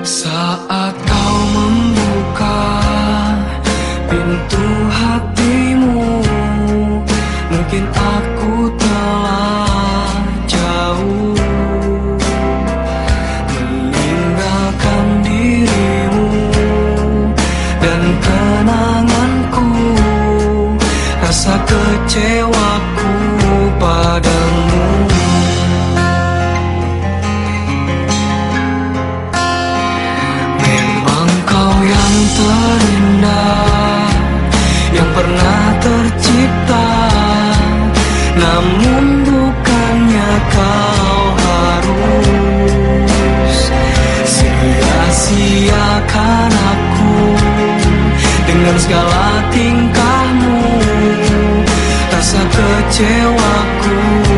Saat kau membuka pintu hatimu Mungkin aku telah 借我孤